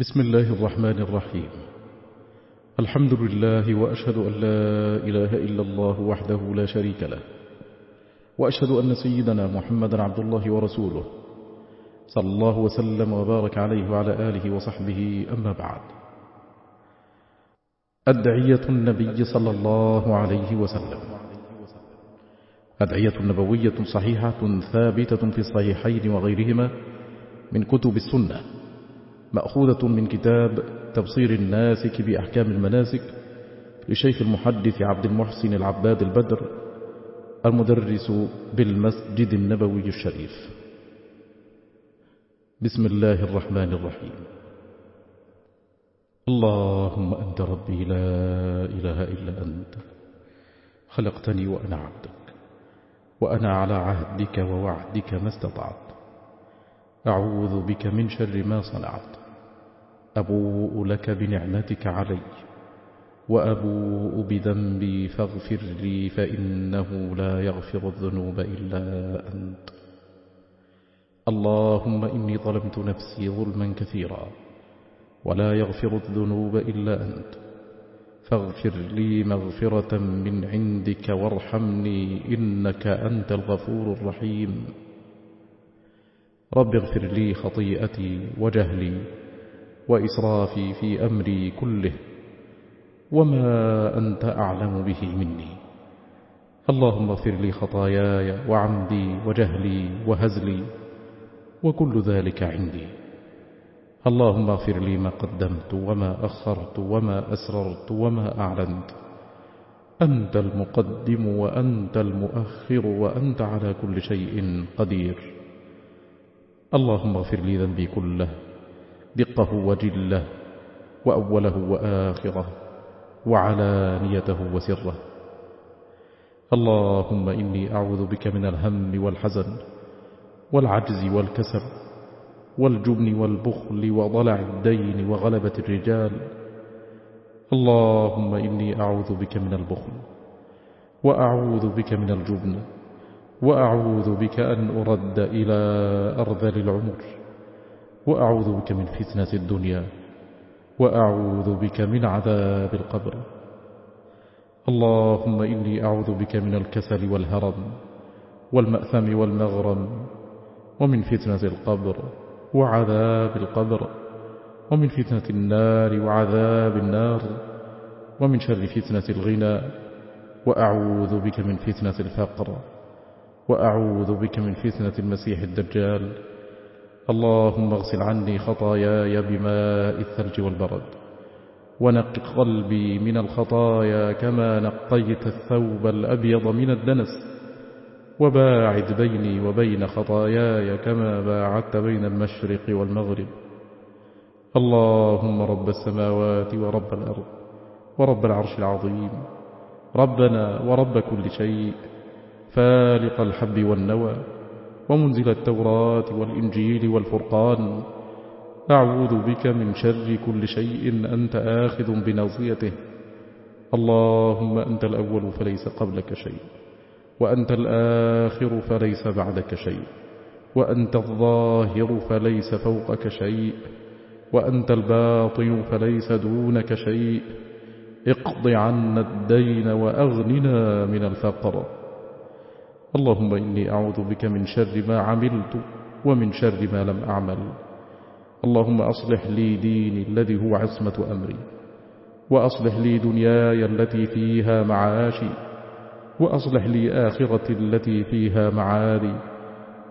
بسم الله الرحمن الرحيم. الحمد لله وأشهد أن لا إله إلا الله وحده لا شريك له. وأشهد أن سيدنا محمدا عبد الله ورسوله. صلى الله وسلم وبارك عليه وعلى آله وصحبه أما بعد. أدعية النبي صلى الله عليه وسلم. أدعية نبوية صحيحة ثابتة في الصحيحين وغيرهما من كتب السنة. مأخوذة من كتاب تبصير الناسك بأحكام المناسك لشيخ المحدث عبد المحسن العباد البدر المدرس بالمسجد النبوي الشريف. بسم الله الرحمن الرحيم. اللهم أنت ربي لا إله إلا أنت خلقتني وأنا عبدك وأنا على عهدك ووعدك ما استطعت. أعوذ بك من شر ما صنعت. أبوء لك بنعمتك علي وأبوء بذنبي فاغفر لي فإنه لا يغفر الذنوب إلا أنت. اللهم إني ظلمت نفسي ظلما كثيرا ولا يغفر الذنوب إلا أنت. فاغفر لي مغفرة من عندك وارحمني إنك أنت الغفور الرحيم. رب اغفر لي خطيئتي وجهلي وإسرافي في أمري كله وما أنت أعلم به مني. اللهم اغفر لي خطاياي وعمدي وجهلي وهزلي وكل ذلك عندي. اللهم اغفر لي ما قدمت وما أخرت وما أسررت وما أعلنت. أنت المقدم وأنت المؤخر وأنت على كل شيء قدير. اللهم اغفر لي ذنبي كله دقه وجله وأوله وآخره وعلانيته وسره. اللهم إني أعوذ بك من الهم والحزن والعجز والكسل والجبن والبخل وضلع الدين وغلبة الرجال. اللهم إني أعوذ بك من البخل وأعوذ بك من الجبن. وأعوذ بك أن أرد إلى أرذل العمر وأعوذ بك من فتنة الدنيا وأعوذ بك من عذاب القبر. اللهم إني أعوذ بك من الكسل والهرم والمأثم والمغرم ومن فتنة القبر وعذاب القبر ومن فتنة النار وعذاب النار ومن شر فتنة الغنى وأعوذ بك من فتنة الفقر. وأعوذ بك من فتنة المسيح الدجال. اللهم اغسل عني خطاياي بماء الثلج والبرد. ونق قلبي من الخطايا كما نقيت الثوب الأبيض من الدنس. وباعد بيني وبين خطاياي كما باعدت بين المشرق والمغرب. اللهم رب السماوات ورب الأرض ورب العرش العظيم. ربنا ورب كل شيء. فالق الحب والنوى ومنزل التوراة والإنجيل والفرقان. أعوذ بك من شر كل شيء أنت آخذ بناصيته. اللهم أنت الأول فليس قبلك شيء وأنت الآخر فليس بعدك شيء وأنت الظاهر فليس فوقك شيء وأنت الباطن فليس دونك شيء. اقض عنا الدين وأغننا من الفقر. اللهم إني أعوذ بك من شر ما عملت ومن شر ما لم أعمل. اللهم أصلح لي ديني الذي هو عصمة أمري وأصلح لي دنياي التي فيها معاشي وأصلح لي آخرتي التي فيها معادي.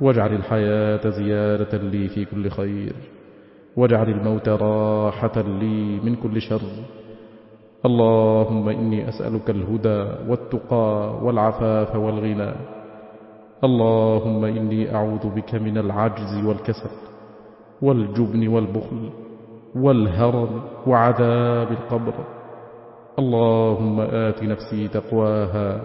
واجعل الحياة زيادة لي في كل خير واجعل الموت راحة لي من كل شر. اللهم إني أسألك الهدى والتقى والعفاف والغنى. اللهم إني أعوذ بك من العجز والكسل والجبن والبخل والهرم وعذاب القبر. اللهم آت نفسي تقواها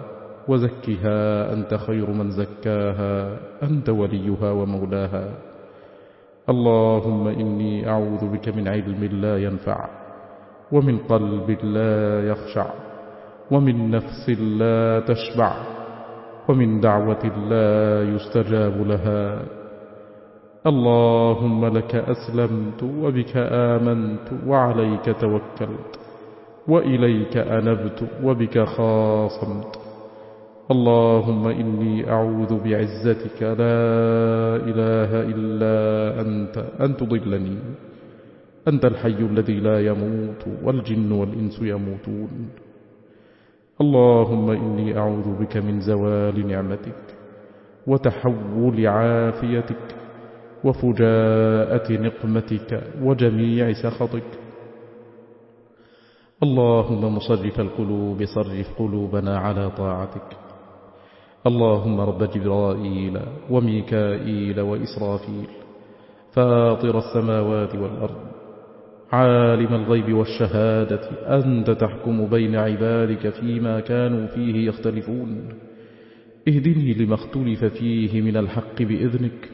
وزكها أنت خير من زكاها أنت وليها ومولاها. اللهم إني أعوذ بك من علم لا ينفع ومن قلب لا يخشع ومن نفس لا تشبع. ومن دعوة لا يستجاب لها. اللهم لك أسلمت وبك آمنت وعليك توكلت وإليك أنبت وبك خاصمت. اللهم إني أعوذ بعزتك. لا إله إلا أنت. أن تضلني. أنت الحي الذي لا يموت والجن والإنس يموتون. اللهم إني أعوذ بك من زوال نعمتك وتحول عافيتك وفجاءة نقمتك وجميع سخطك. اللهم مصرف القلوب صرف قلوبنا على طاعتك. اللهم رب جبرائيل وميكائيل وإسرافيل فاطر السماوات والأرض عالم الغيب والشهادة أنت تحكم بين عبادك فيما كانوا فيه يختلفون. اهدني لما اختلف فيه من الحق بإذنك.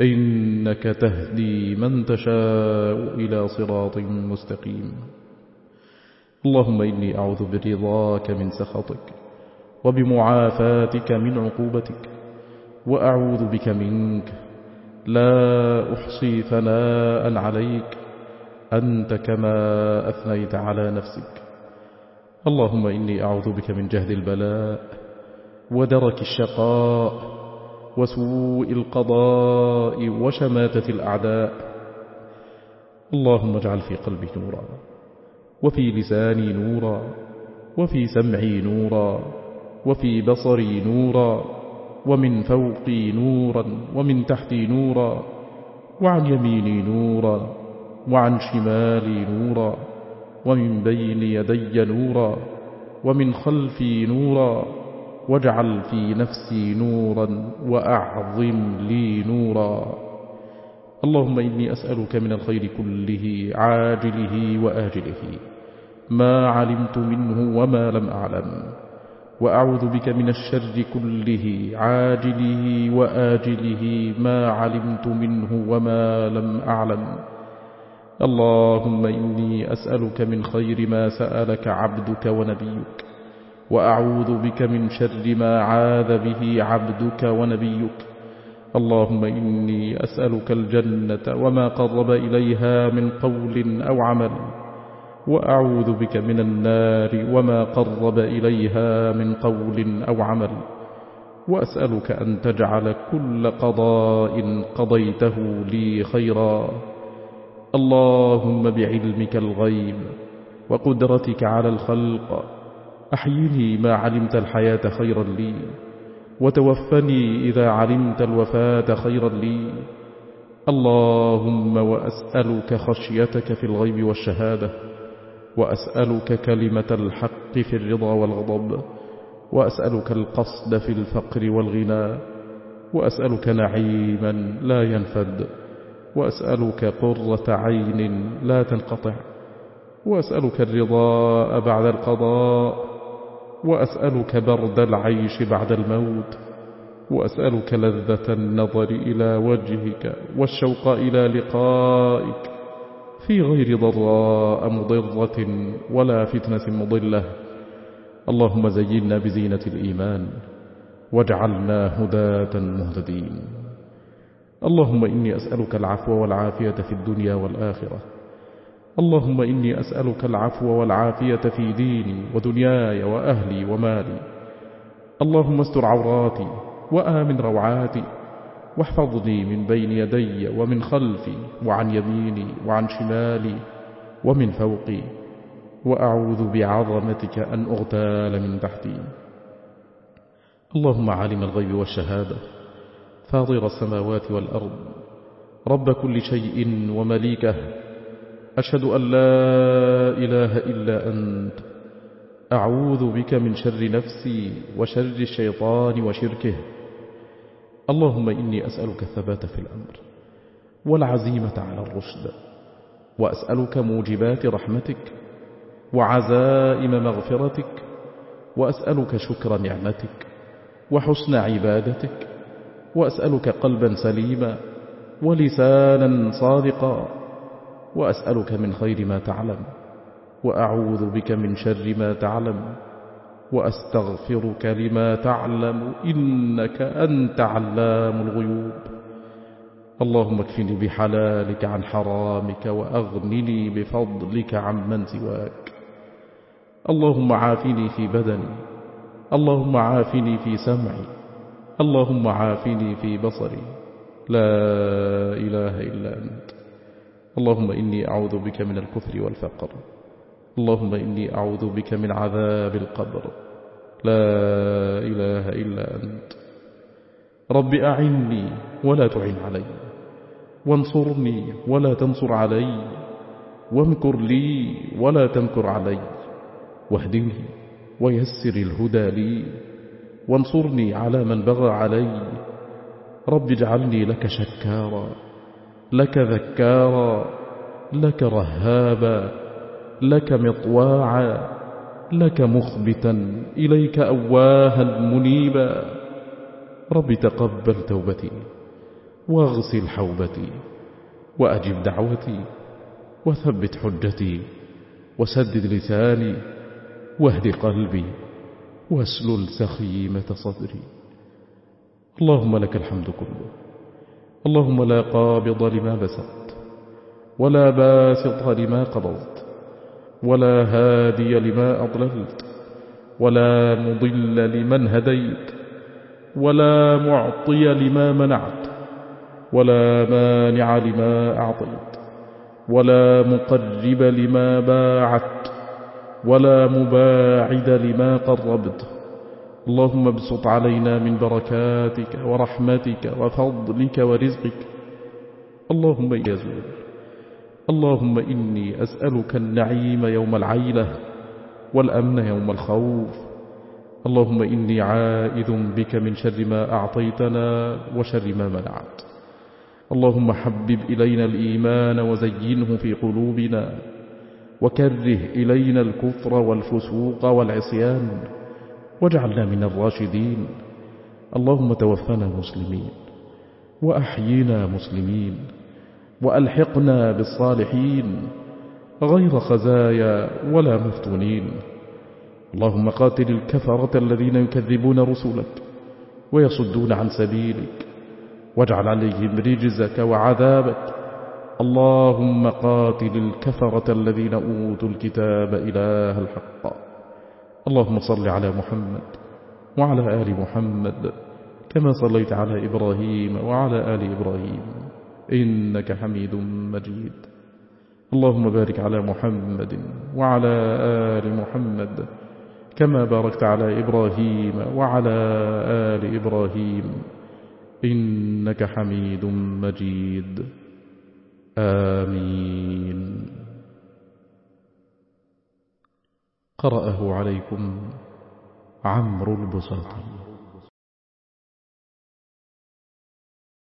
إنك تهدي من تشاء إلى صراط مستقيم. اللهم إني أعوذ برضاك من سخطك وبمعافاتك من عقوبتك وأعوذ بك منك. لا أحصي ثناء عليك. أنت كما أثنيت على نفسك. اللهم إني أعوذ بك من جهد البلاء ودرك الشقاء وسوء القضاء وشماتة الأعداء. اللهم اجعل في قلبي نورا وفي لساني نورا وفي سمعي نورا وفي بصري نورا ومن فوقي نورا ومن تحتي نورا وعن يميني نورا وعن شمالي نورا ومن بين يدي نورا ومن خلفي نورا واجعل في نفسي نورا وأعظم لي نورا. اللهم إني أسألك من الخير كله عاجله وآجله. ما علمت منه وما لم أعلم. وأعوذ بك من الشر كله عاجله وآجله. ما علمت منه وما لم أعلم. اللهم إني أسألك من خير ما سألك عبدك ونبيك وأعوذ بك من شر ما عاذ به عبدك ونبيك. اللهم إني أسألك الجنة وما قرب إليها من قول أو عمل وأعوذ بك من النار وما قرب إليها من قول أو عمل. وأسألك أن تجعل كل قضاء قضيته لي خيرا. اللهم بعلمك الغيب وقدرتك على الخلق. أحيني ما علمت الحياة خيرا لي وتوفني إذا علمت الوفاة خيرا لي. اللهم وأسألك خشيتك في الغيب والشهادة وأسألك كلمة الحق في الرضا والغضب وأسألك القصد في الفقر والغنى وأسألك نعيما لا ينفد. وأسألك قرة عين لا تنقطع وأسألك الرضاء بعد القضاء وأسألك برد العيش بعد الموت وأسألك لذة النظر إلى وجهك والشوق إلى لقائك في غير ضراء مضرة ولا فتنة مضلة. اللهم زينا بزينة الإيمان واجعلنا هداة مهتدين. اللهم إني أسألك العفو والعافية في الدنيا والآخرة. اللهم إني أسألك العفو والعافية في ديني ودنياي وأهلي ومالي. اللهم استر عوراتي وآمن روعاتي. واحفظني من بين يدي ومن خلفي وعن يميني وعن شمالي ومن فوقي. وأعوذ بعظمتك أن أغتال من تحتي. اللهم عالم الغيب والشهادة. فاطر السماوات والأرض. رب كل شيء ومليكه. أشهد أن لا إله إلا أنت. أعوذ بك من شر نفسي وشر الشيطان وشركه. اللهم إني أسألك الثبات في الأمر والعزيمة على الرشد. وأسألك موجبات رحمتك وعزائم مغفرتك. وأسألك شكر نعمتك وحسن عبادتك. وأسألك قلبا سليما ولسانا صادقا وأسألك من خير ما تعلم وأعوذ بك من شر ما تعلم وأستغفرك لما تعلم إنك أنت علام الغيوب. اللهم اكفني بحلالك عن حرامك وأغنني بفضلك عن من سواك. اللهم عافني في بدني. اللهم عافني في سمعي. اللهم عافني في بصري. لا إله إلا أنت. اللهم إني أعوذ بك من الكفر والفقر. اللهم إني أعوذ بك من عذاب القبر. لا إله إلا أنت. رب أعني ولا تعن علي. وانصرني ولا تنصر علي. وامكر لي ولا تمكر علي. واهدني ويسر الهدى لي. وانصرني على من بغى علي. رب اجعلني لك شكارا لك ذكارا لك رهابا لك مطواعا لك مخبتا إليك أواها منيبا رب تقبل توبتي واغسل حوبتي وأجب دعوتي وثبت حجتي وسدد لساني واهد قلبي واسلل سخيمة صدري. اللهم لك الحمد كله. اللهم لا قابض لما بسطت ولا باسط لما قبضت ولا هادي لما أضللت ولا مضل لمن هديت ولا معطي لما منعت ولا مانع لما أعطيت ولا مقرب لما باعت ولا مباعد لما قربت. اللهم ابسط علينا من بركاتك ورحمتك وفضلك ورزقك. اللهم يزول اللهم إني أسألك النعيم يوم العيلة والأمن يوم الخوف. اللهم إني عائذ بك من شر ما أعطيتنا وشر ما منعت. اللهم حبب إلينا الإيمان وزينه في قلوبنا. وكره إلينا الكفر والفسوق والعصيان واجعلنا من الراشدين. اللهم توفنا مسلمين وأحينا مسلمين وألحقنا بالصالحين غير خزايا ولا مفتونين. اللهم قاتل الكفرة الذين يكذبون رسلك ويصدون عن سبيلك واجعل عليهم رجزك وعذابك اللهم قاتل الكفرة الذين أوتوا الكتاب إله الحق. اللهم صل على محمد وعلى آل محمد كما صليت على إبراهيم وعلى آل إبراهيم. إنك حميد مجيد. اللهم بارك على محمد وعلى آل محمد كما باركت على إبراهيم وعلى آل إبراهيم. إنك حميد مجيد. آمين. قرأه عليكم عمرو البساطي.